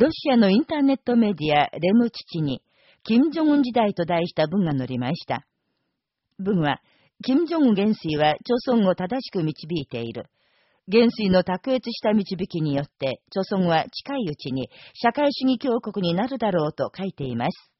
ロシアのインターネットメディア、レム父に、金正恩時代と題した文が載りました。文は、金正恩元帥は朝鮮を正しく導いている。元帥の卓越した導きによって、朝鮮は近いうちに社会主義強国になるだろうと書いています。